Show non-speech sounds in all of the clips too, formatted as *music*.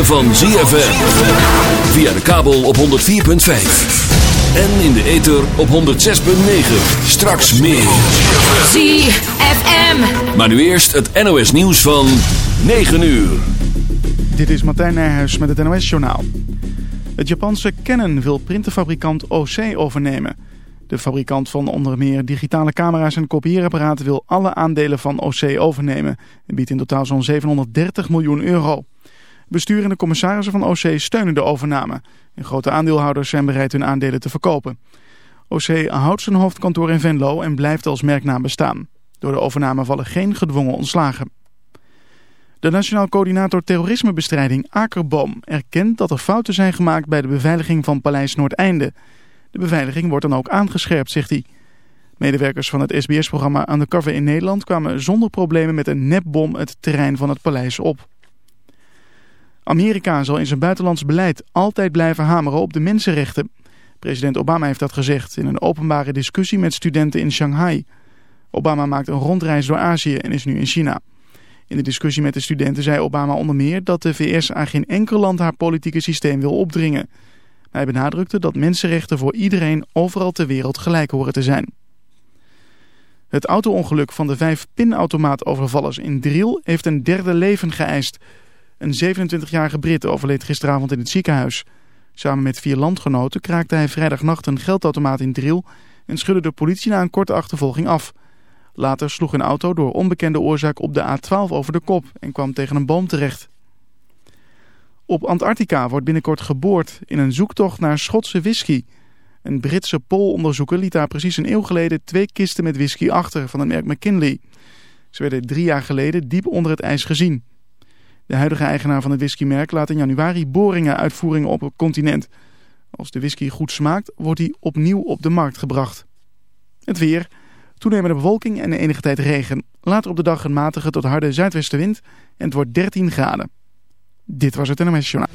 ritme van ZFM. Via de kabel op 104.5. En in de ether op 106.9. Straks meer. ZFM. Maar nu eerst het NOS nieuws van 9 uur. Dit is Martijn Nijhuis met het NOS-journaal. Het Japanse Canon wil printerfabrikant OC overnemen. De fabrikant van onder meer digitale camera's en kopieerapparaten wil alle aandelen van OC overnemen. En biedt in totaal zo'n 730 miljoen euro. Bestuur en de commissarissen van OC steunen de overname. En grote aandeelhouders zijn bereid hun aandelen te verkopen. OC houdt zijn hoofdkantoor in Venlo en blijft als merknaam bestaan. Door de overname vallen geen gedwongen ontslagen. De Nationaal Coördinator Terrorismebestrijding Akerboom erkent dat er fouten zijn gemaakt bij de beveiliging van Paleis Noordeinde. De beveiliging wordt dan ook aangescherpt, zegt hij. Medewerkers van het SBS-programma Undercover in Nederland kwamen zonder problemen met een nepbom het terrein van het paleis op. Amerika zal in zijn buitenlands beleid altijd blijven hameren op de mensenrechten. President Obama heeft dat gezegd in een openbare discussie met studenten in Shanghai. Obama maakt een rondreis door Azië en is nu in China. In de discussie met de studenten zei Obama onder meer dat de VS aan geen enkel land haar politieke systeem wil opdringen. Hij benadrukte dat mensenrechten voor iedereen overal ter wereld gelijk horen te zijn. Het auto-ongeluk van de vijf pinautomaatovervallers in Driel heeft een derde leven geëist. Een 27-jarige Brit overleed gisteravond in het ziekenhuis. Samen met vier landgenoten kraakte hij vrijdagnacht een geldautomaat in Driel en schudde de politie na een korte achtervolging af. Later sloeg een auto door onbekende oorzaak op de A12 over de kop en kwam tegen een boom terecht. Op Antarctica wordt binnenkort geboord in een zoektocht naar Schotse whisky. Een Britse poolonderzoeker liet daar precies een eeuw geleden twee kisten met whisky achter van het merk McKinley. Ze werden drie jaar geleden diep onder het ijs gezien. De huidige eigenaar van het whiskymerk laat in januari boringen uitvoeringen op het continent. Als de whisky goed smaakt, wordt hij opnieuw op de markt gebracht. Het weer, toenemende bewolking en enige tijd regen. Later op de dag een matige tot harde zuidwestenwind en het wordt 13 graden. Dit was het NMS Journaal.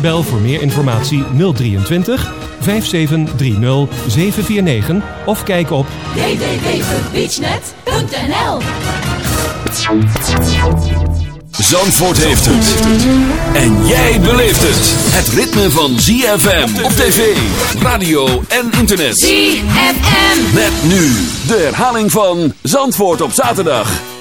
Bel voor meer informatie 023 5730 749 of kijk op www.beachnet.nl Zandvoort heeft het. En jij beleeft het. Het ritme van ZFM op tv, radio en internet. ZFM. Met nu de herhaling van Zandvoort op zaterdag.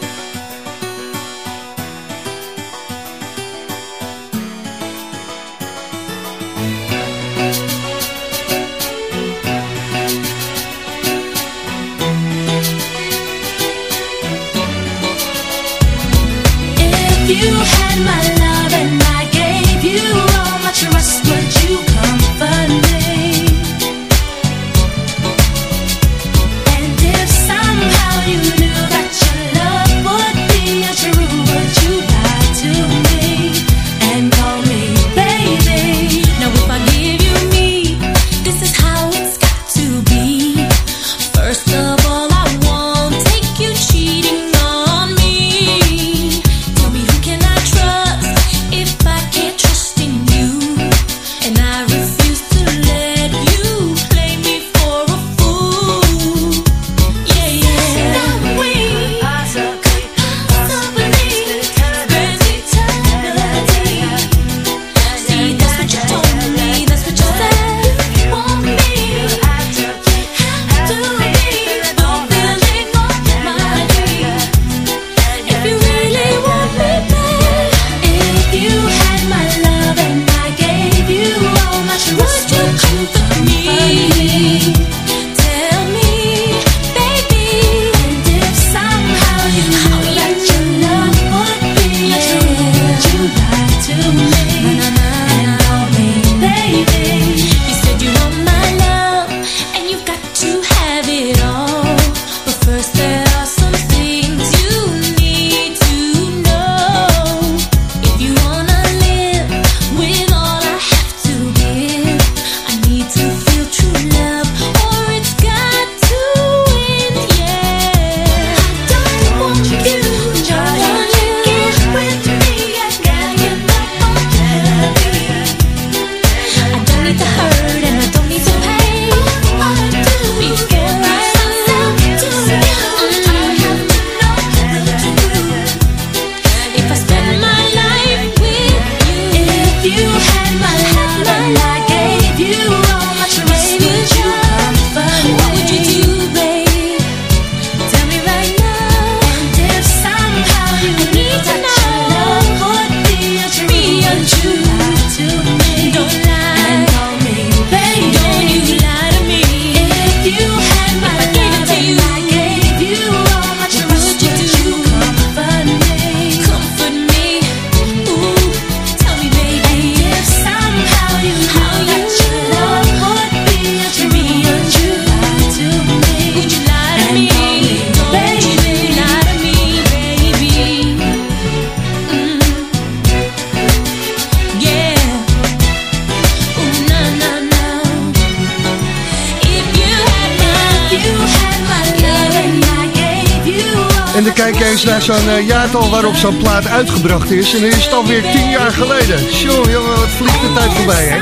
Waarop zo'n plaat uitgebracht is. En dan is het alweer tien jaar geleden. Tjonge, jongen, wat vliegt de tijd voorbij, hè?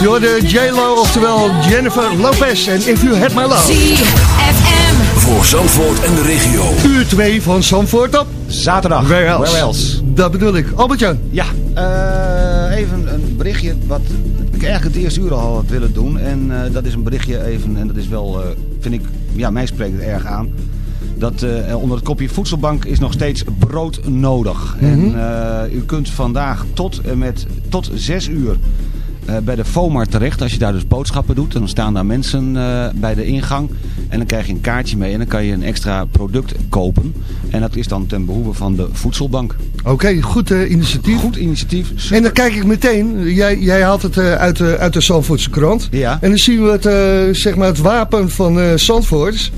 Je hoorde J-Lo, oftewel Jennifer Lopez en If You Had My Love. ZFM. Voor Zandvoort en de regio. Uur 2 van Zandvoort op. Zaterdag. Where else? Where else? Dat bedoel ik. Albert-Jan. Ja, eh, even een berichtje wat ik eigenlijk het eerste uur al had willen doen. En eh, dat is een berichtje even, en dat is wel, eh, vind ik, ja, mij spreekt het erg aan. Dat eh, onder het kopje voedselbank is nog steeds brood nodig. En eh, u kunt vandaag tot en met tot 6 uur eh, bij de FOMAR terecht. Als je daar dus boodschappen doet, dan staan daar mensen eh, bij de ingang. En dan krijg je een kaartje mee en dan kan je een extra product kopen. En dat is dan ten behoeve van de voedselbank. Oké, goed eh, initiatief. Goed initiatief. En dan kijk ik meteen, jij, jij haalt het eh, uit, de, uit de Zandvoortse krant. Ja. En dan zien we het, eh, zeg maar het wapen van eh Zandvoort.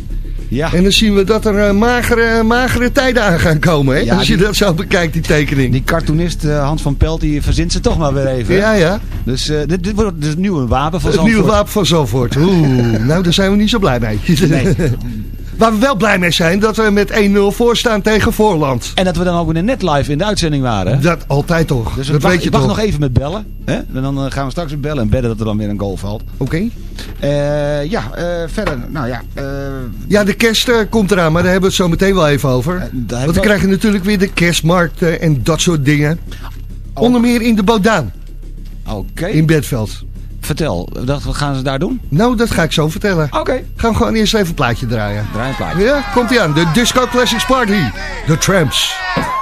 Ja. En dan zien we dat er eh, magere, magere tijden aan gaan komen. Hè? Ja, Als je die- dat zo bekijkt, die tekening. Die cartoonist eh, Hans van Pelt die verzint ze toch maar weer even. ja, ja. Dus eh, dit, dit wordt dus het nieuwe wapen van Het nieuwe Zandvoort. wapen van Zandvoort. Oeh, *laughs* nou daar zijn we niet zo blij mee. Nee. *laughs* Waar we wel blij mee zijn, dat we met 1-0 voor staan tegen Voorland. En dat we dan ook weer net live in de uitzending waren. Dat altijd toch. Dus dat wacht, weet je wacht toch. nog even met bellen. Hè? En dan eh, gaan we straks weer bellen en bedden dat er dan weer een goal valt. Oké. Eh, ja, eh, verder. Nou ja. Ja, de kerst komt eraan, maar daar hebben we het zo meteen wel even over. Want ik we krijgen natuurlijk weer de kerstmarkten en dat soort dingen. Oh. Onder meer in de Bodaan, Oké. in Bedveld. Vertel, wat wat gaan ze daar doen? Nou, dat ga ik zo vertellen. Oké. Gaan we gewoon eerst even een plaatje draaien. Draai een plaatje. Ja, komt ie aan. De Disco Classics Party. The Tramps. Disco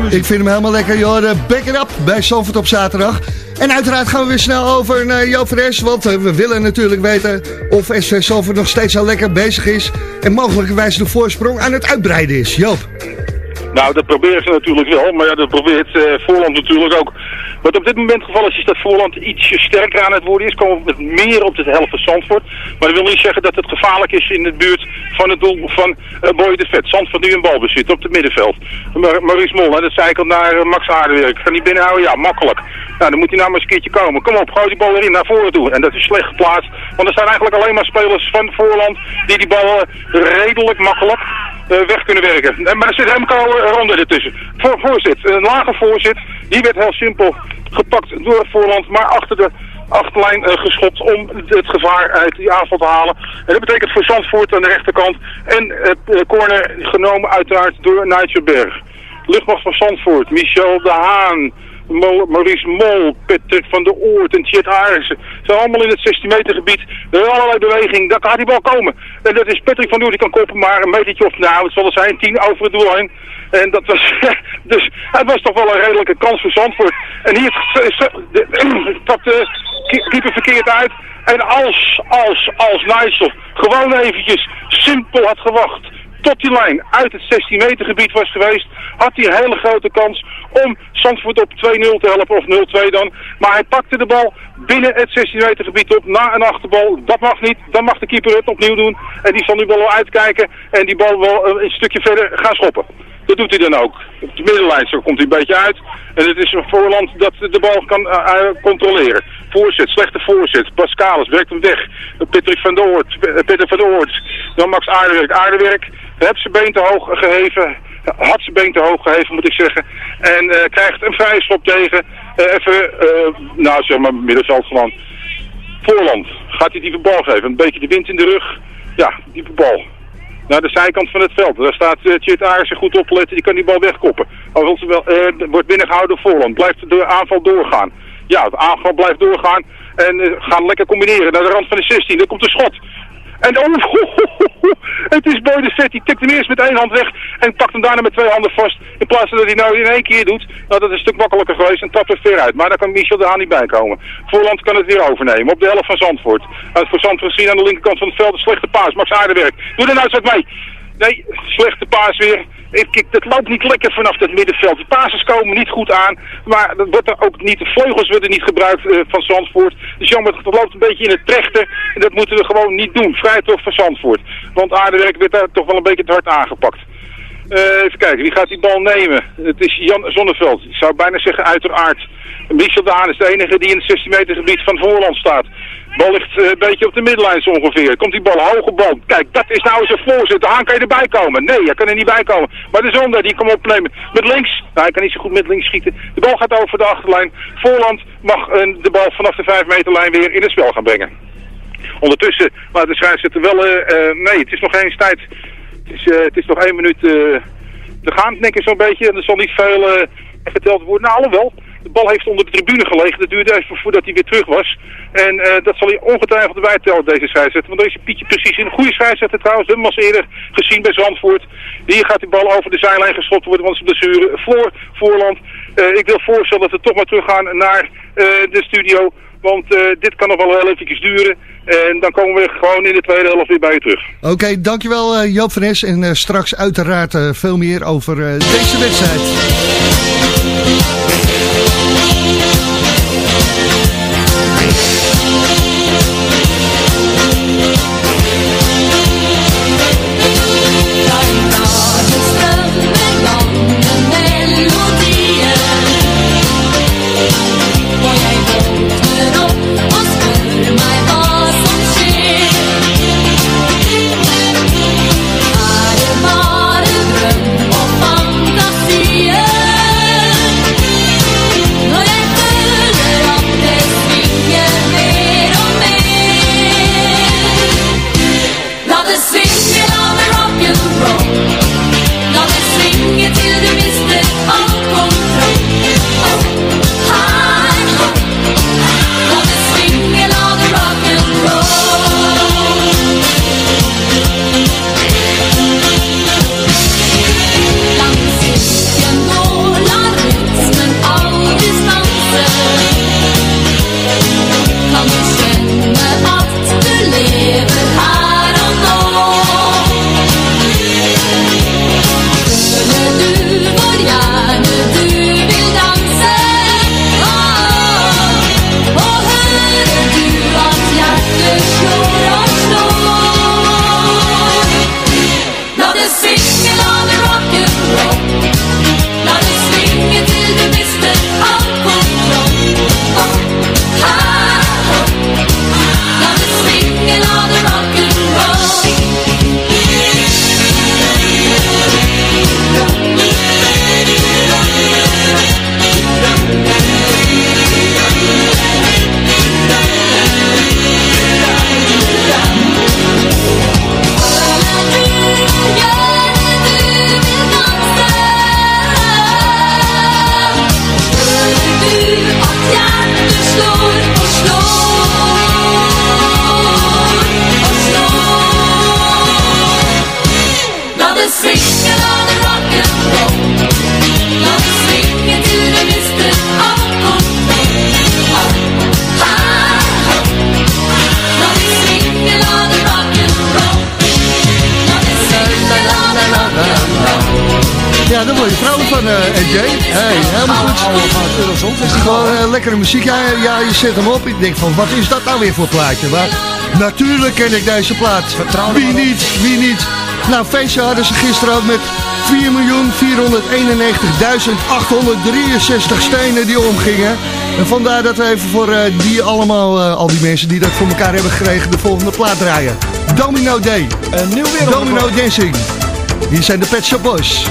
muziek. Ik vind hem helemaal lekker, joh. De Back It Up bij Zalvoort op zaterdag. En uiteraard gaan we weer snel over naar Joop van Es, want eh, we willen natuurlijk weten of SV Zalvoort nog steeds al lekker bezig is. En mogelijkerwijs de voorsprong aan het uitbreiden is. Joop. Nou, dat proberen ze natuurlijk wel, maar ja, dat probeert eh, Voorland natuurlijk ook. Wat op dit moment het geval is, is dat Voorland ietsje sterker aan het worden is. Komen met meer op de helft van Zandvoort. Maar dat wil niet zeggen dat het gevaarlijk is in de buurt van het doel van uh, Boy de Vet. Zandvoort nu een balbezit op het middenveld. Mar Maurice Mol, hè, dat al naar eh, Max Aardewerk. Kan die binnenhouden? Ja, makkelijk. Nou, dan moet hij nou maar eens een keertje komen. Kom op, gooi die bal erin, naar voren toe. En dat is slecht geplaatst. Want er zijn eigenlijk alleen maar spelers van Voorland die die bal eh, redelijk makkelijk eh, weg kunnen werken. Eh, Maar er zit Remco eh, Ronde ertussen. Voor, voorzit, een lage voorzit. Die werd heel simpel gepakt door voorland, maar achter de achterlijn eh, geschopt om het gevaar uit die aanval te halen. En dat betekent voor Zandvoort aan de rechterkant. En het eh, corner genomen uiteraard door Nigel Berg. Luchtmacht van Zandvoort, Michel de Haan, Maurice Mol, Patrick van der Oort en Aarsen. Ze zijn allemaal in het 16 meter gebied. Er allerlei beweging, daar gaat die bal komen. En dat is Patrick van der Oort, die kan koppen maar een metertje of nou, het zal er zijn, 10 over het doel heen. En dat was, *laughs* dus het was toch wel een redelijke kans voor Zandvoort. En hier stapt *clears throat* de keeper verkeerd uit. En als, als, als Nijssel gewoon eventjes simpel had gewacht tot die lijn uit het 16 meter gebied was geweest, had hij een hele grote kans om Zandvoort op 2-0 te helpen of 0-2 dan. Maar hij pakte de bal binnen het 16 meter gebied op, na een achterbal. Dat mag niet, dan mag de keeper het opnieuw doen. En die zal nu wel uitkijken en die bal wel een stukje verder gaan schoppen. Dat doet hij dan ook. Op de middenlijn zo komt hij een beetje uit. En het is een voorland dat de bal kan eh, eh, controleren. Voorzet, slechte voorzet. Pascalis werkt hem weg. Patrick van der Oort. eh, Peter van der Oort. Dan Max Aardewerk. Aardewerk heeft zijn been te hoog geheven. Had zijn been te hoog geheven moet ik zeggen. En eh, krijgt een vrije schop tegen. Eh, even, eh, nou zeg maar middenveld gewoon. Voorland. Gaat hij diepe bal geven. Een beetje de wind in de rug. Ja, diepe bal naar de zijkant van het veld. Daar staat uh, Chit Aarsen goed opletten, die kan die bal wegkoppen. Wel, wordt binnengehouden door Voorland. Blijft de aanval doorgaan. Ja, de aanval blijft doorgaan en gaan lekker combineren naar de rand van de 16. Dan komt de schot. En oh, *laughs* het is Boy de Vet, die tikt hem eerst met één hand weg en pakt hem daarna met twee handen vast. In plaats van dat hij nou in één keer doet, nou dat is een stuk makkelijker geweest en tapt er ver uit. Maar daar kan Michel de Haan niet bij komen. Voorland kan het weer overnemen op de helft van Zandvoort. Uit voor Zandvoort zien aan de linkerkant van het veld een slechte paas. Max Aardewerk, doe er nou eens wat mee. Nee, slechte paas weer. Ik, het loopt niet lekker vanaf het middenveld. De passes komen niet goed aan. Maar dat wordt er ook niet, de vleugels worden niet gebruikt eh, van Zandvoort. Dus jammer, het loopt een beetje in het trechter. En dat moeten we gewoon niet doen. Vrij toch van Zandvoort. Want Aardewerk werd daar toch wel een beetje te hard aangepakt. Eh, even kijken, wie gaat die bal nemen? Het is Jan Zonneveld. Ik zou bijna zeggen uiteraard. Michel Daan is de enige die in het 16 meter gebied van Voorland staat. Bal ligt eh, een beetje op de middenlijn ongeveer. Komt die bal, hoge bal. Kijk, dat is nou eens een voorzet. De Haan kan je erbij komen. Nee, hij kan er niet bij komen. Maar de Zonde, die kan opnemen. Met links. Nou, hij kan niet zo goed met links schieten. De bal gaat over de achterlijn. Voorland mag eh, de bal vanaf de 5 meterlijn weer in het spel gaan brengen. Ondertussen, maar de scheidsrechter wel... eh, eh, nee, het is nog geen tijd. Het is, het is nog één minuut te gaan, denk ik zo'n beetje. En er zal niet veel geteld worden. Nou, alhoewel. De bal heeft onder de tribune gelegen. Dat duurde even voordat hij weer terug was. En eh, dat zal hij ongetwijfeld erbij tellen, deze scheidsrechter. Want is Pietje precies in. Goede scheidsrechter trouwens. Hem eerder gezien bij Zandvoort. Hier gaat die bal over de zijlijn geschopt worden. Want een blessure voor Voorland. Eh, ik wil voorstellen dat we toch maar teruggaan naar eh, de studio. Want eh, dit kan nog wel heel eventjes duren. En dan komen we gewoon in de tweede helft weer bij je terug. Oké, dankjewel eh, Joop van Es. En eh, straks uiteraard veel meer over deze wedstrijd. het Gewoon eh, lekkere muziek. Ja, ja, je zet hem op. Ik denk van, wat is dat nou weer voor plaatje? Maar natuurlijk ken ik deze plaat. Vertrouw wie niet, wie niet. Nou, feestje hadden ze gisteren ook met 4.491.863 stenen die omgingen. En vandaar dat we even voor eh, die allemaal, eh, al die mensen die dat voor elkaar hebben gekregen, de volgende plaat draaien. Domino Day. Een nieuw wereld. Domino Dancing. Hier zijn de Pet Shop Boys.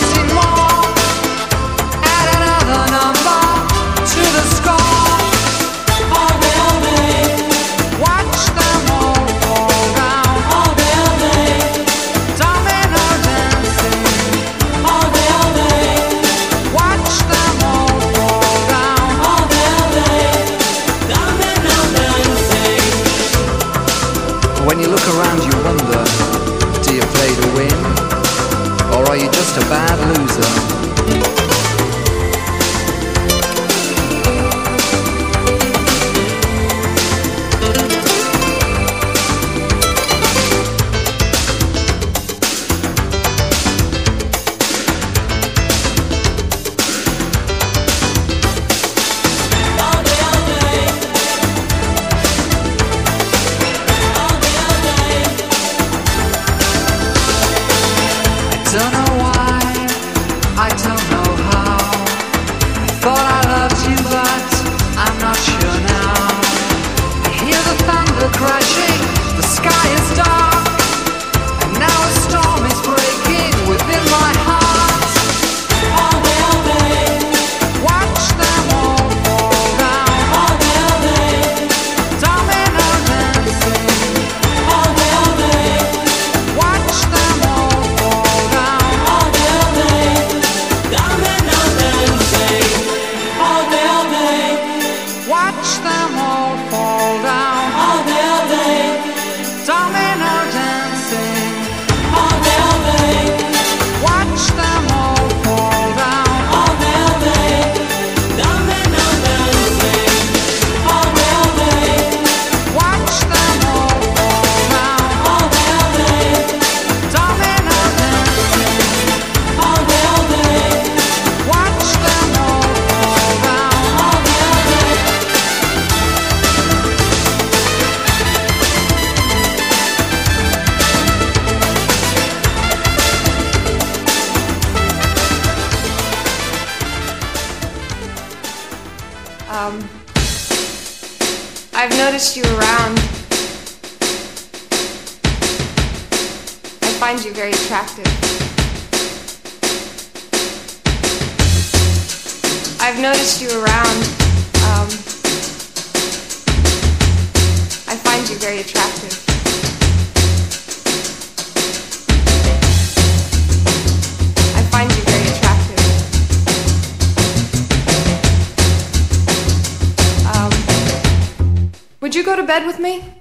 Me?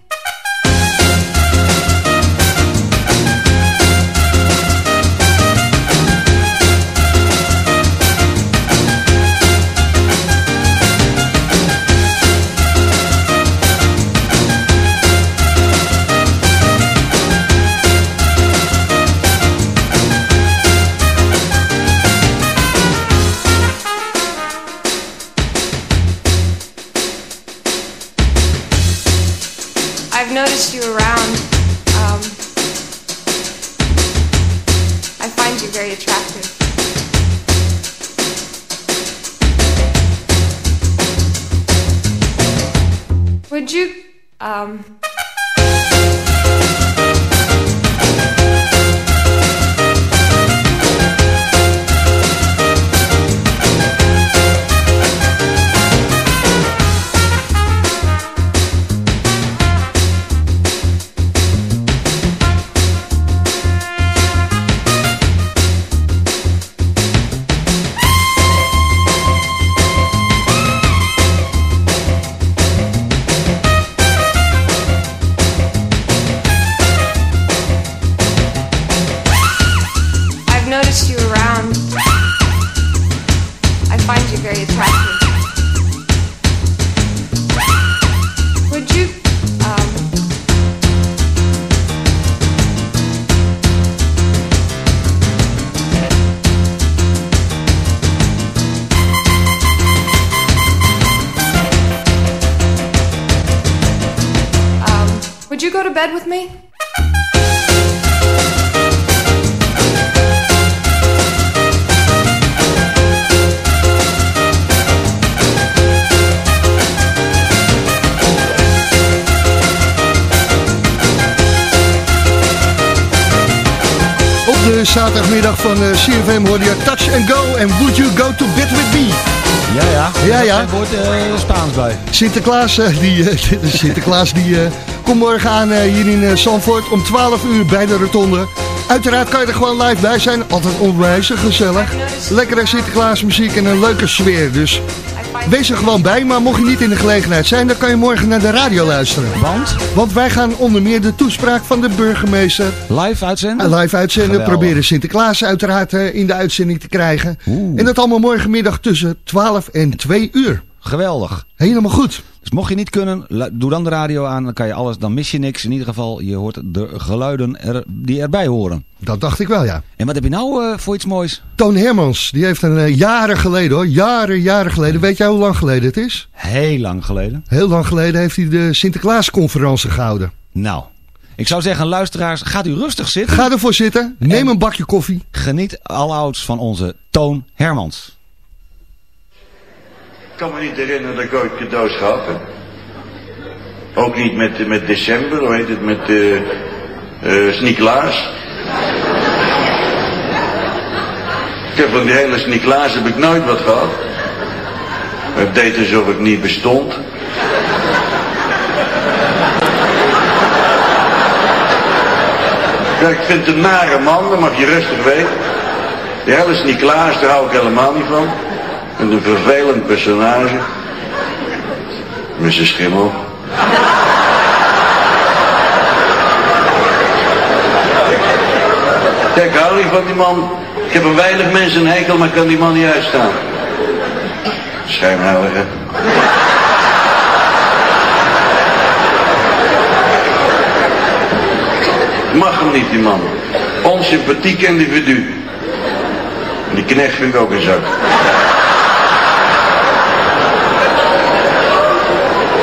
You, um, zaterdagmiddag van eh, CFM hoorde je Touch and Go en Would You Go to Bed With Me? Ja, ja. Ja, ja. Er wordt eh, Spaans bij. Sinterklaas, eh, die, *laughs* Sinterklaas die, komt morgen aan hier in Zandvoort om 12 uur bij de rotonde. Uiteraard kan je er gewoon live bij zijn. Altijd onwijs gezellig. Lekkere Sinterklaas muziek en een leuke sfeer. Dus wees er gewoon bij. Maar mocht je niet in de gelegenheid zijn, dan kan je morgen naar de radio luisteren. Want? Want wij gaan onder meer de toespraak van de burgemeester Live uitzenden? en live uitzenden. Geweldig. Proberen Sinterklaas uiteraard eh, in de uitzending te krijgen. En dat allemaal morgenmiddag tussen 12 en 2 uur. Geweldig. Helemaal goed. Mocht je niet kunnen, doe dan de radio aan. Dan kan je alles, dan mis je niks. In ieder geval, je hoort de geluiden er, die erbij horen. Dat dacht ik wel, ja. En wat heb je nou eh, voor iets moois? Toon Hermans, die heeft een eh, jaren geleden hoor, jaren, jaren geleden. Weet jij hoe lang geleden het is? Heel lang geleden. Heel lang geleden heeft hij de Sinterklaasconferentie gehouden. Nou, ik zou zeggen, luisteraars, gaat u rustig zitten. Ga ervoor zitten, neem een bakje koffie. Geniet alouds van onze Toon Hermans. Kan me niet herinneren dat ik ooit cadeaus gehad heb. Ook niet met, met december, hoe heet het, met Sint-Niklaas. Ik heb van die hele Sint-Niklaas heb ik nooit wat gehad. Het deed alsof ik niet bestond. Ik vind het een nare man, dat mag je rustig weten. Die hele Sint-Niklaas, daar hou ik helemaal niet van. En een vervelend personage. Zijn schimmel. Kijk, hou niet van die man. Ik heb een weinig mensen een hekel, maar kan die man niet uitstaan. Schijnheilige. Mag hem niet, die man. Onsympathiek individu. Die knecht vind ik ook een zak.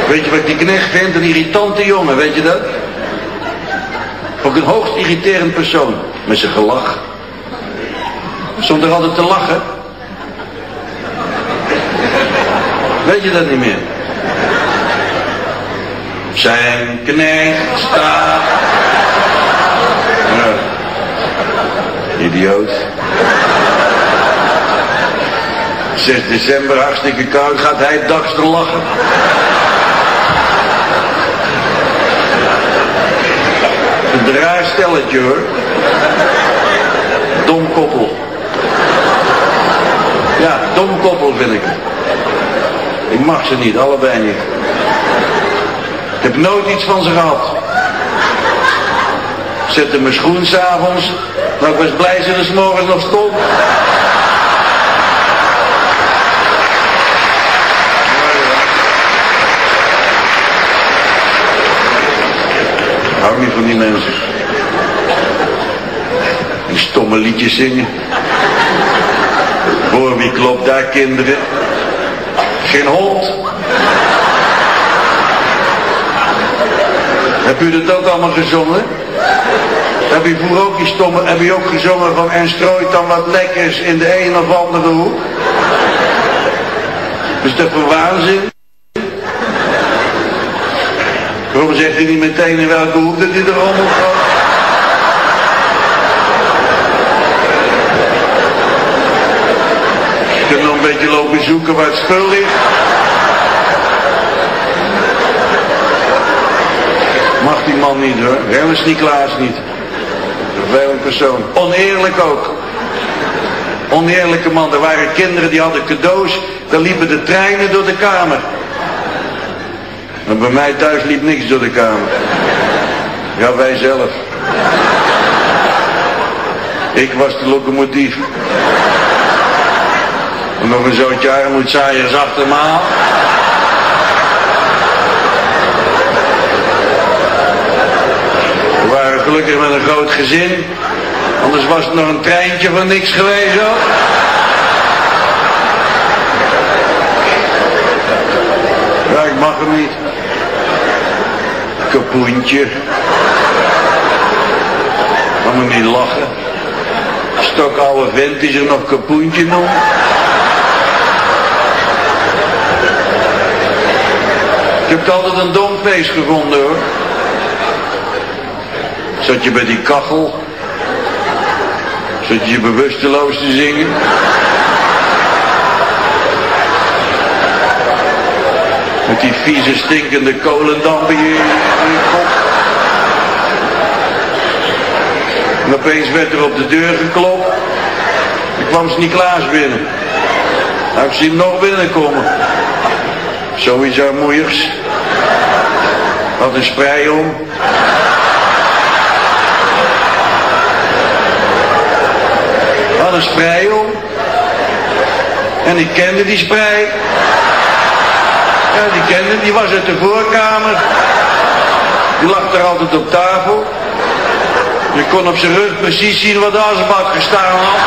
Weet je wat ik die knecht vind? Een irritante jongen, weet je dat? Ook een hoogst irriterend persoon. Met zijn gelach. Stond er altijd te lachen. Weet je dat niet meer? Zijn knecht staat. Ja. Idioot. 6 december, hartstikke koud, gaat hij dags te lachen. Een raar stelletje hoor. Dom koppel. Ja, dom koppel vind ik. Ik mag ze niet, allebei niet. Ik heb nooit iets van ze gehad. Ik zette mijn schoen s'avonds. Nou, ik was blij ze er 's morgens nog stond. Hou niet van die mensen. Die stomme liedjes zingen. Voor wie klopt daar kinderen? Geen hond. Heb u dat ook allemaal gezongen? Heb u vroeger ook die stomme, heb u ook gezongen van en strooit dan wat lekkers in de een of andere hoek? Is dat voor waanzin? Waarom zegt u niet meteen in welke hoek dat u er allemaal gaat? Je kunt nog een beetje lopen zoeken waar het spul ligt. Mag die man niet hoor. Remmers Niklaas niet. Vervelend persoon. Oneerlijk ook. Oneerlijke man. Er waren kinderen die hadden cadeaus. Daar liepen de treinen door de kamer. En bij mij thuis liep niks door de kamer. Ja, wij zelf. Ik was de locomotief. En nog een zootje armoedzaaiers achter me aan. We waren gelukkig met een groot gezin. Anders was het nog een treintje van niks geweest hoor. Ja, ik mag hem niet. Kapoentje. Maar moet niet lachen. Stokoude vent die zich nog kapoentje noemt. Ik heb het altijd een dom feest gevonden hoor. Zat je bij die kachel. Zat je je bewusteloos te zingen. Die vieze stinkende kolendamp in je, kop. En opeens werd er op de deur geklopt. Ik kwam Sint-Niklaas binnen. Ik zie hem nog binnenkomen. Sowieso moeiers. Had een sprei om. Had een sprei om. En ik kende die sprei. Die kende, die was uit de voorkamer. Die lag er altijd op tafel. Je kon op zijn rug precies zien wat de asbak gestaan had.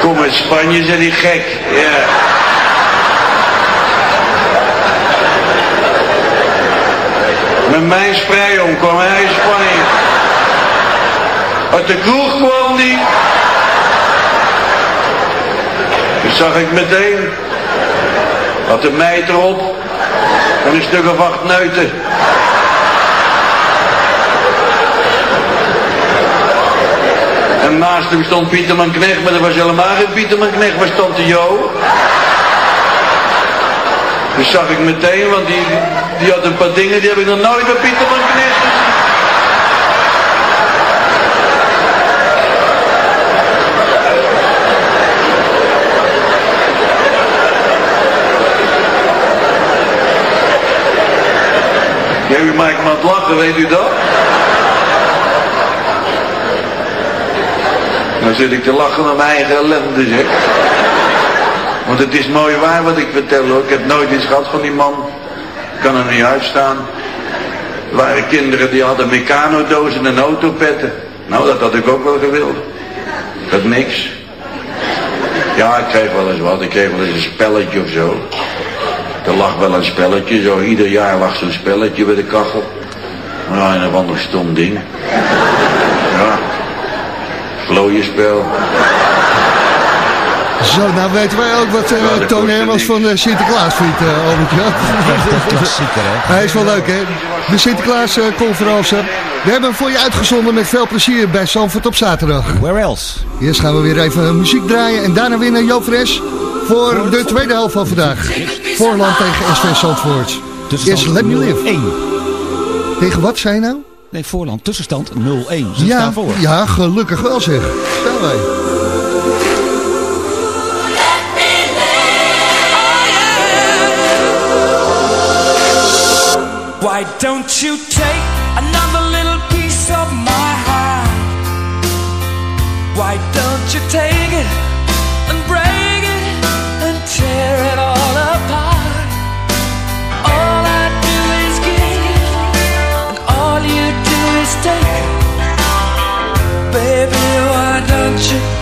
Kom uit Spanje, zei die gek. Ja. Met mijn sprei om kwam hij in Spanje. Uit de kroeg kwam die. Dat zag ik meteen. Had de meid erop. En een stuk of acht neuten. En naast hem stond Pieterman Knecht, maar dat was helemaal geen Pieterman Knecht, stond de Jo. Dus zag ik meteen, want die, die had een paar dingen, die heb ik nog nooit bij Pieterman Knecht gezien. Ja, u maakt me aan het lachen, weet u dat? Dan zit ik te lachen om mijn eigen ellende, zeg. Want het is mooi waar wat ik vertel hoor. Ik heb nooit iets gehad van die man. Kan er niet uitstaan. Er waren kinderen die hadden mecanodozen en autopetten. Nou, dat had ik ook wel gewild. Dat niks. Ja, ik kreeg wel eens wat. Ik kreeg wel eens een spelletje of zo. Er lag wel een spelletje. Zo ieder jaar lag zo'n spelletje bij de kachel. Ja, en een ander stom ding. Ja. Vlooienspel. Zo, nou weten wij ook wat uh, Toon Hermans van uh, Sinterklaas vindt, uh, Albertje. *laughs* Klassieker, hè? Hij is wel leuk, hè? De Sinterklaas-conferentie. We hebben hem voor je uitgezonden met veel plezier bij Zandvoort op zaterdag. Where else? Eerst gaan we weer even muziek draaien en daarna weer naar Joop Fres voor de tweede helft van vandaag. Voorland tegen SV Zandvoort. Eerst Let Me Live. 1. Tegen wat zijn nou? Nee, voorland. Tussenstand 0-1. Ze Ja, staan voor. ja, gelukkig wel zeg. Staan wij. Don't you take another little piece of my heart? Why don't you take it and break it and tear it all apart? All I do is give, and all you do is take. Baby, why don't you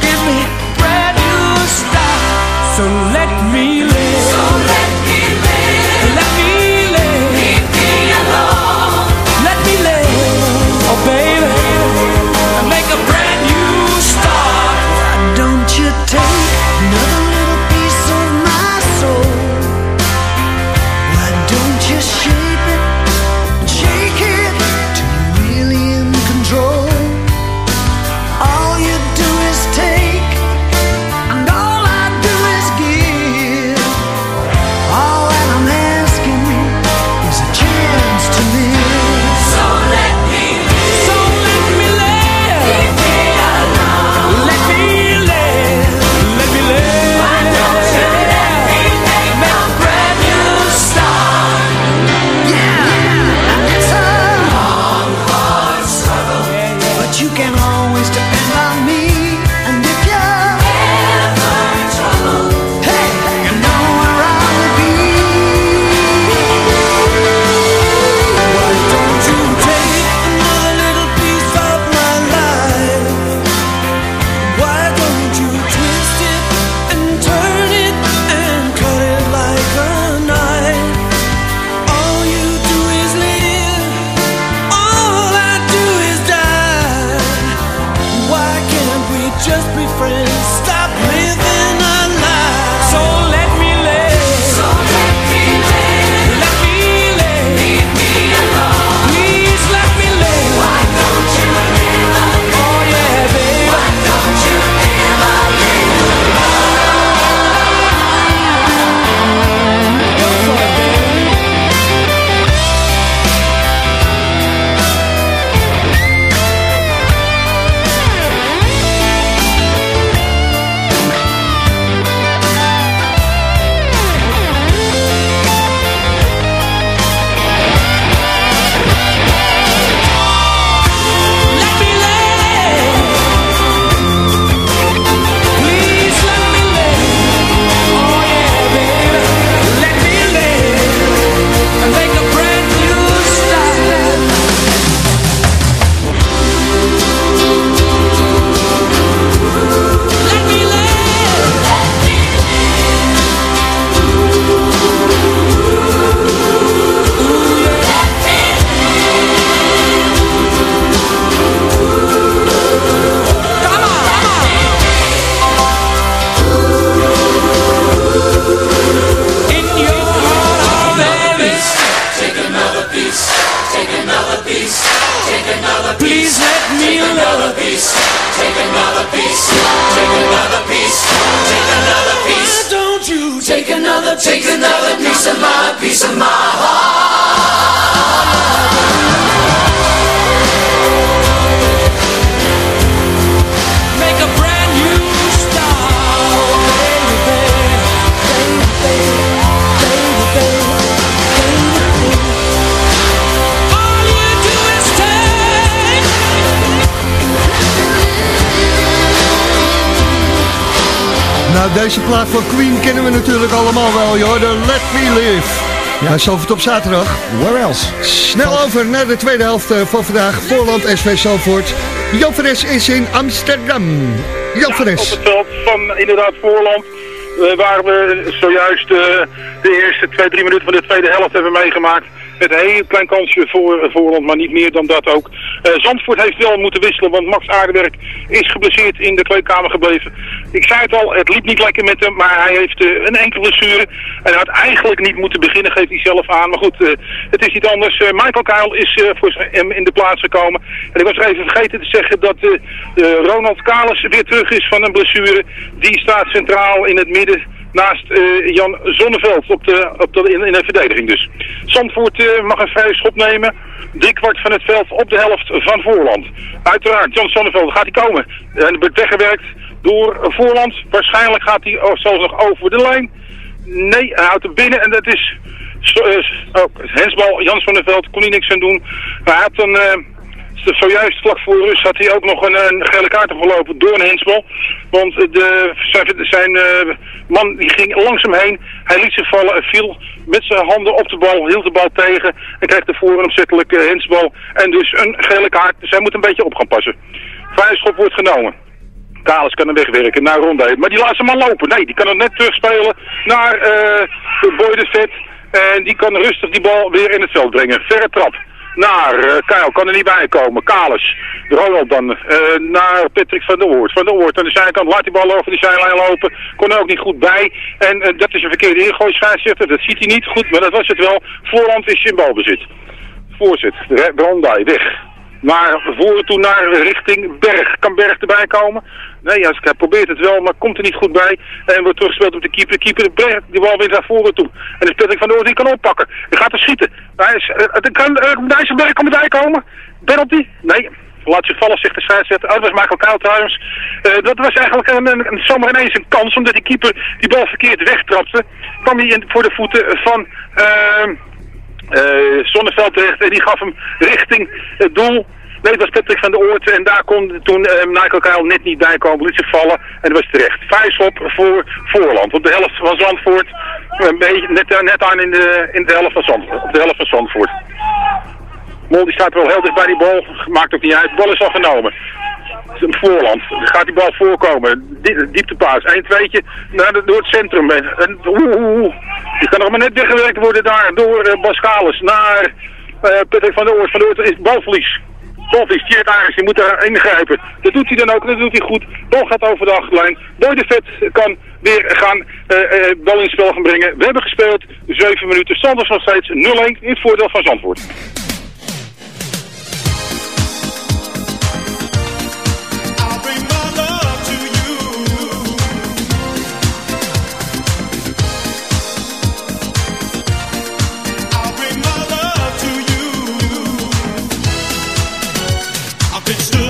deze plaat van Queen kennen we natuurlijk allemaal wel, joh. De Let Me Live. Ja, Zalvoort op zaterdag. Where else? Snel over naar de tweede helft eh, van vandaag. Voorland SV Zalvoort. Fres is in Amsterdam. Joop Op het veld van inderdaad Voorland. eh, waar we zojuist eh, de eerste twee, drie minuten van de tweede helft hebben meegemaakt. Met een heel klein kansje voor Voorland, maar niet meer dan dat ook. Eh, Zandvoort heeft wel moeten wisselen, want Max Aardewerk is geblesseerd in de kleedkamer gebleven. Ik zei het al, het liep niet lekker met hem, maar hij heeft eh, een enkele blessure. En hij had eigenlijk niet moeten beginnen, geeft hij zelf aan. Maar goed, eh, het is niet anders. Michael Kuil is voor hem in de plaats gekomen. En ik was er even vergeten te zeggen dat Ronald Kalis weer terug is van een blessure. Die staat centraal in het midden naast eh, Jan Zonneveld op de, op in, in de verdediging dus. Zandvoort eh, mag een vrije schop nemen. Drie kwart van het veld op de helft van Voorland. Uiteraard, Jan Zonneveld gaat hij komen. En wordt weggewerkt door Voorland. Waarschijnlijk gaat hij oh, zelfs nog over de lijn. Nee, hij houdt hem binnen en dat is... eh, ook hensbal, Jan Zonneveld kon hij niks aan doen. Hij had een... eh, Zojuist vlak voor rust had hij ook nog een, gele kaart verlopen door een hensbal. Want de, zijn, zijn eh, man die ging langs hem heen. Hij liet zich vallen en viel met zijn handen op de bal, hield de bal tegen. En kreeg ervoor een opzettelijke hensbal. En dus een gele kaart. Dus hij moet een beetje op gaan passen. Vrije schop wordt genomen. Kalis kan hem wegwerken naar Ronde. Maar die laat ze maar lopen. Nee, die kan hem net terugspelen naar eh Vet. En die kan rustig die bal weer in het veld brengen. Verre trap. Naar eh Kyle, kan er niet bij komen. Kalis. Ronald dan. eh, naar Patrick van der Oort. Van der Oort aan de zijkant. Laat die bal over die zijlijn lopen. Kon er ook niet goed bij. En eh, dat is een verkeerde ingooi. Scheidsrechter. Dat ziet hij niet goed. Maar dat was het wel. Voorhand is in balbezit. Voorzet. Re- Rondai weg. Maar voor toe naar richting Berg. Kan Berg erbij komen? Nee, ja, hij probeert het wel, maar komt er niet goed bij. En wordt teruggespeeld op de keeper. De keeper brengt die bal weer naar voren toe. En de Patrick van Oort die kan oppakken. Hij gaat er schieten. Hij is, eh, het kan, uh, Dijsselberg kan erbij komen. Penalty? Nee. Laat zich vallen, zegt de scheidsrechter. Oh, dat was Michael Kuil trouwens. Eh, dat was eigenlijk een, een, zomaar ineens een kans, omdat die keeper die bal verkeerd wegtrapte. Kwam hij in, voor de voeten van... ehm eh Zonneveld terecht en die gaf hem richting het doel. Nee, het was Patrick van der Oort en daar kon toen eh, Michael Kuil net niet bij komen, liet zich vallen en dat was terecht. Vijfschop voor Voorland, op de helft van Zandvoort, een beetje net, net aan in de, in helft van Zandvoort, op de helft van Zandvoort. Mol die staat wel heel dicht bij die bal, maakt ook niet uit, de bal is al genomen. Voorland, gaat die bal voorkomen, Die- dieptepaas, 1 2 naar de, door het centrum. En, en, oeh, oeh, die kan nog maar net weggewerkt worden daar door uh, Bascalis naar eh van der Oort. Van der Oort is balverlies. Balverlies, Tjeerd Aris, die moet daar ingrijpen. Dat doet hij dan ook, dat doet hij goed. Bal gaat over de achterlijn. Boy de Vet kan weer gaan, eh eh, bal in spel gaan brengen. We hebben gespeeld, 7 minuten. Stand is nog steeds 0-1 in het voordeel van Zandvoort. I've been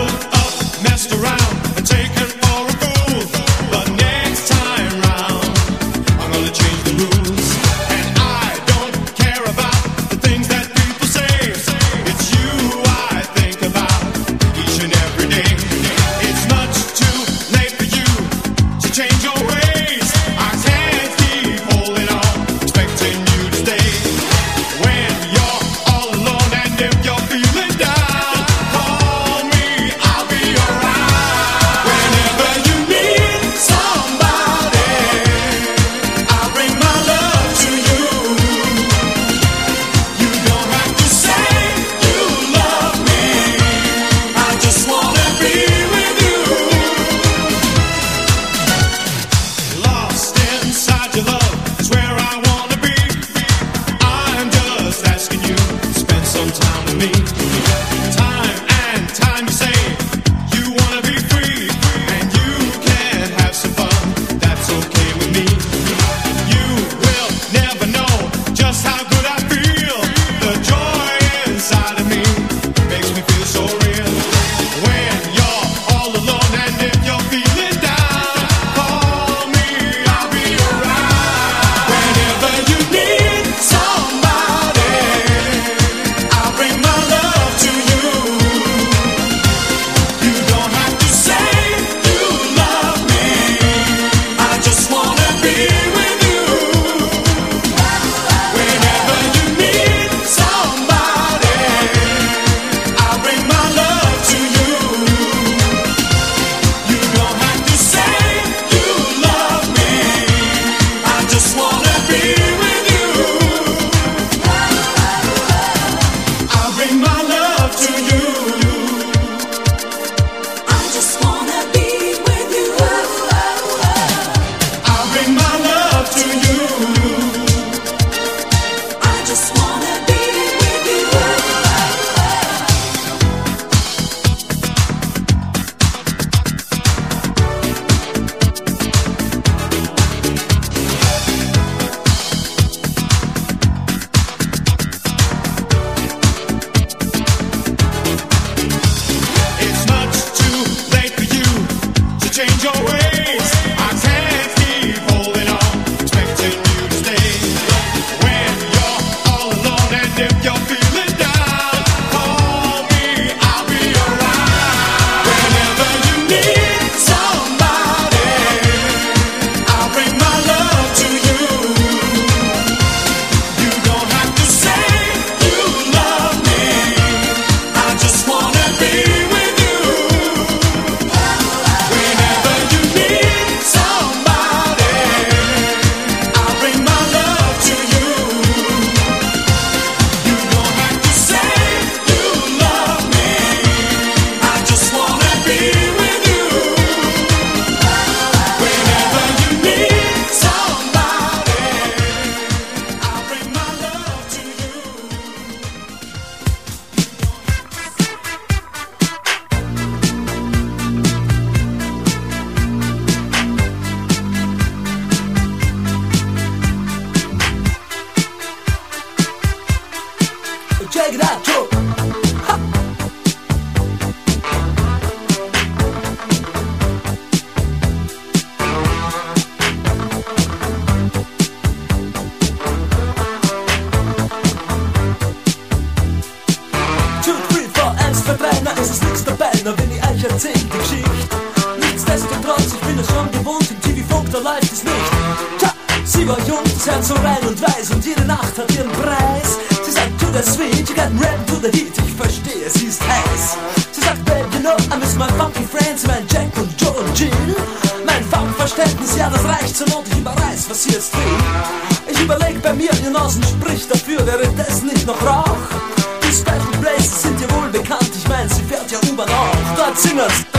sinners.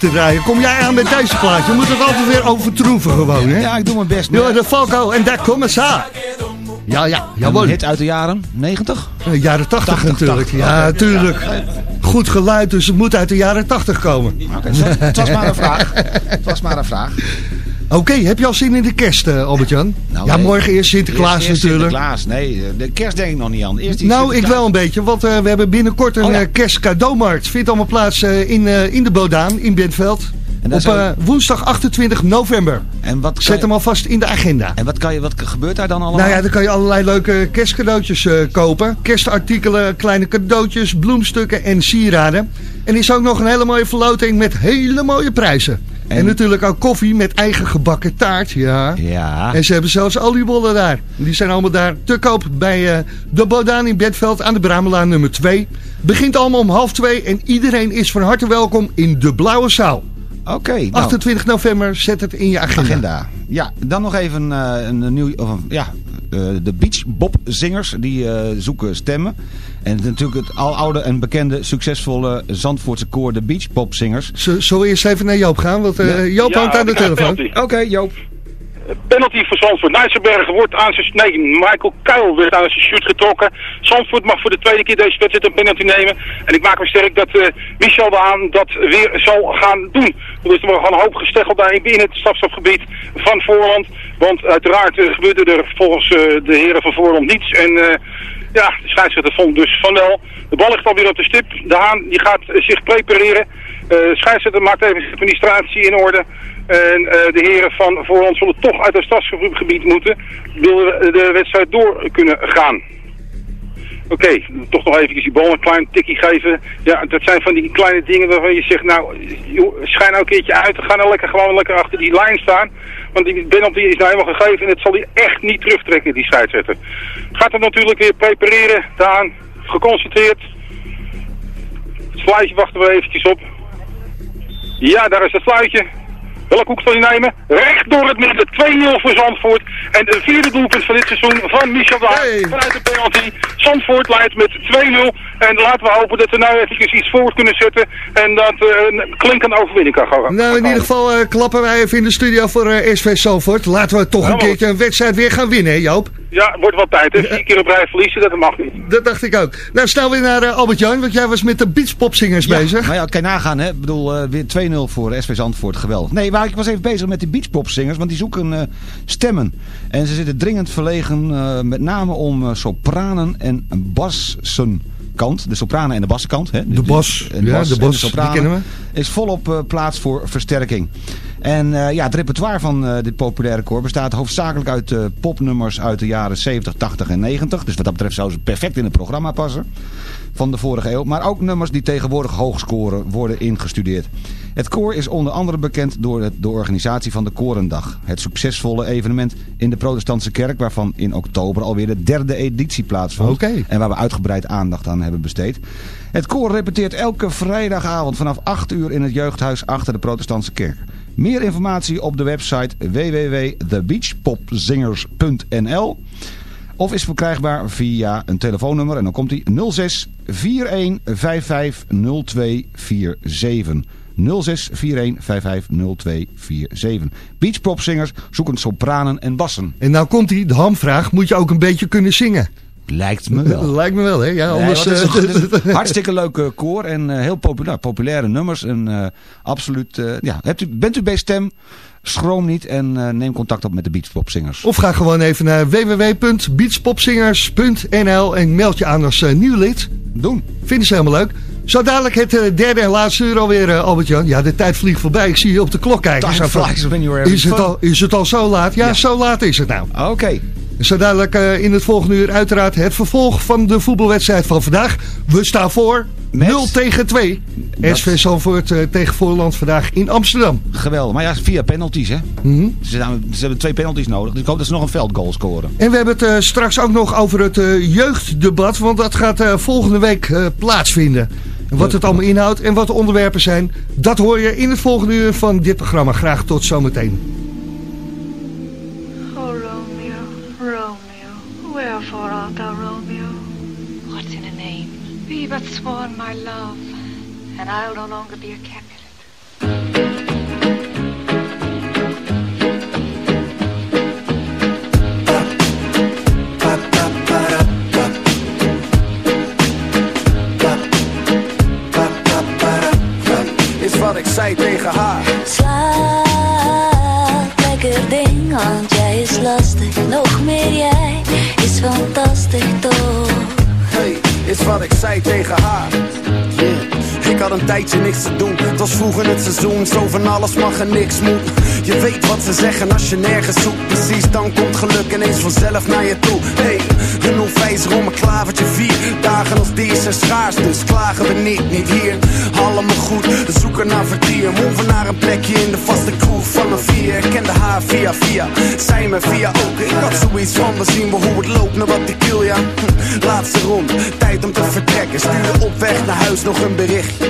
Te draaien. Kom jij aan met deze plaat? Je moet het altijd weer overtroeven gewoon, hè? Ja, ik doe mijn best. Ja, de Falco en daar komt Ja, ja, jawel. Een hit uit de jaren 90? Eh, jaren 80, 80, natuurlijk. 80, ja, natuurlijk. Goed geluid, dus het moet uit de jaren 80 komen. Oké, was- het was maar een vraag. Het was maar een vraag. Oké, heb je al zin in de kerst, eh, Albert-Jan? Nou, ja, nee. morgen eerst Sinterklaas Eerst- eerst natuurlijk. Sinterklaas, nee, eh, de kerst denk ik nog niet aan. Eerst Nou, ik wel een beetje, want eh, we hebben binnenkort een Oh, ja. kerstcadeaumarkt. Vindt allemaal plaats in, in de Bodaan, in Bentveld. En Op zou- woensdag 28 november. En wat Zet je- hem alvast in de agenda. En wat, kan je, wat gebeurt daar dan allemaal? Nou ja, dan kan je allerlei leuke kerstcadeautjes kopen. Kerstartikelen, kleine cadeautjes, bloemstukken en sieraden. En er is ook nog een hele mooie verloting met hele mooie prijzen. En, natuurlijk ook koffie met eigen gebakken taart. Ja. Ja. En ze hebben zelfs oliebollen daar. Die zijn allemaal daar te koop bij eh, de Bodaan in Bedveld aan de Bramelaan nummer 2. Begint allemaal om half twee en iedereen is van harte welkom in de Blauwe Zaal. Oké. nou, 28 november, zet het in je agenda. agenda. Ja, dan nog even eh, een nieuw... Of een, ja, de Beach Bob zingers die eh, zoeken stemmen. En het is natuurlijk het aloude en bekende succesvolle Zandvoortse koor de Beach Bob zingers. Z- Zullen we eerst even naar Joop gaan? Want eh, Joop Ja, hangt aan de telefoon. Oké, Joop. Penalty voor Zandvoort. Nijtsenbergen wordt aan zijn... Nee, Michael Kuil werd aan zijn shoot getrokken. Zandvoort mag voor de tweede keer deze wedstrijd een penalty nemen. En ik maak me sterk dat eh, Michel de Haan dat weer zal gaan doen. Er is er gewoon een hoop gesteggeld daar in het strafstofgebied van Voorland. Want uiteraard eh, gebeurde er volgens eh, de heren van Voorland niets. En eh, ja, de scheidsrechter vond dus van wel. De bal ligt alweer op de stip. De Haan die gaat zich prepareren. De scheidsrechter maakt even zijn administratie in orde. En de heren van Voorland zullen toch uit het stadsgebied moeten. We de wedstrijd door kunnen gaan. Oké, toch nog even die bal een klein tikkie geven. Ja, dat zijn van die kleine dingen waarvan je zegt, nou, schijn nou een keertje uit. Ga nou lekker gewoon lekker achter die lijn staan. Want die penalty is nou helemaal gegeven en het zal hij echt niet terugtrekken, die scheidsrechter. Gaat het natuurlijk weer prepareren, Daan. Geconcentreerd. Het fluitje wachten we eventjes op. Ja, daar is het fluitje. Welke hoek zal je nemen? Recht door het midden. 2-0 voor Zandvoort. En de vierde doelpunt van dit seizoen van Michel Daan. Vanuit de penalty. Zandvoort leidt met 2-0. En laten we hopen dat we nou even iets voor kunnen zetten. En dat eh, een klinkende overwinning kan gaan. Nou, in ieder geval eh, klappen wij even in de studio voor eh, SV Zalvoort. Laten we toch een keertje een wedstrijd weer gaan winnen, hè Joop? Ja, wordt wel tijd. Hè? Vier keer op rij verliezen, dat mag niet. Dat dacht ik ook. Nou, snel weer naar Albert-Jan, want jij was met de beachpopzingers bezig. Maar ja, kan je nagaan, hè. Ik bedoel, eh, weer 2-0 voor SV Zandvoort, geweldig. Nee, maar ik was even bezig met die beachpopzingers, want die zoeken eh, stemmen. En ze zitten dringend verlegen, eh, met name om eh, sopranen en bassen kant, de sopranen en de bassenkant. Hè? De bas, en ja, de en bas, die sopranen, kennen Is volop eh, plaats voor versterking. En eh, ja, het repertoire van eh, dit populaire koor bestaat hoofdzakelijk uit popnummers uit de jaren 70, 80 en 90. Dus wat dat betreft zou ze perfect in het programma passen van de vorige eeuw. Maar ook nummers die tegenwoordig hoog scoren worden ingestudeerd. Het koor is onder andere bekend door de organisatie van de Korendag. Het succesvolle evenement in de protestantse kerk... waarvan in oktober alweer de derde editie plaatsvond. En waar we uitgebreid aandacht aan hebben besteed. Het koor repeteert elke vrijdagavond vanaf 8 uur in het jeugdhuis achter de protestantse kerk. Meer informatie op de website www.thebeachpopzingers.nl of is verkrijgbaar via een telefoonnummer en dan komt die 06 41 55 0247. 06 41 55 0247. Beachpopzingers zoeken sopranen en bassen. En nou komt die, de hamvraag, moet je ook een beetje kunnen zingen? Lijkt me wel. *laughs* Lijkt me wel, hè? Ja, anders... het eh, het *laughs* hartstikke leuke koor en eh, heel populair, populaire nummers. En eh, absoluut, ja. Hebt u, bent u bij stem? Schroom niet en eh, neem contact op met de Beachpopzingers. Of ga gewoon even naar www.beachpopzingers.nl en meld je aan als eh, nieuw lid. Doen. Vinden ze helemaal leuk. Zo dadelijk het eh, derde en laatste uur alweer, Albert-Jan. Ja, de tijd vliegt voorbij. Ik zie je op de klok kijken. Time Zo van, flies when you're having is, het al, is het al zo laat? Ja, Ja. zo laat is het nou. Oké. Zo dadelijk eh, in het volgende uur uiteraard het vervolg van de voetbalwedstrijd van vandaag. We staan voor 0 tegen 2. Dat- SV Zandvoort eh, tegen Voorland vandaag in Amsterdam. Geweldig. Maar ja, via penalties hè. Mhm. Ze, ze hebben twee penalties nodig. Dus ik hoop dat ze nog een veldgoal scoren. En we hebben het eh, straks ook nog over het jeugddebat, want dat gaat volgende week plaatsvinden. En wat het allemaal inhoudt en wat de onderwerpen zijn, dat hoor je in het volgende uur van dit programma. Graag tot zometeen. Art thou Romeo? What's in a name? Be but sworn my love, and I'll no longer be a Capulet. Is wat ik zei tegen haar. Slaap, lekker ding, want jij is lastig. Nog meer jij is fantastisch toch? Hey, is wat ik zei tegen haar. Yeah. Ik had een tijdje niks te doen. Het was vroeg in het seizoen, zo van alles mag en niks moet. Je weet wat ze zeggen als je nergens zoekt. Precies, dan komt geluk ineens vanzelf naar je toe. Hey, een 05 om een klavertje vier. Dagen als deze zijn schaars, dus klagen we niet, niet hier. Allemaal goed, zoeken naar vertier. Move naar een plekje in de vaste kroeg van een vier. Ik kende haar via via, zij me via ook. Ik had zoiets van, we zien wel hoe het loopt, naar wat ik wil, ja. Hm, Laatste rond, tijd om te vertrekken. Stuur op weg naar huis nog een berichtje.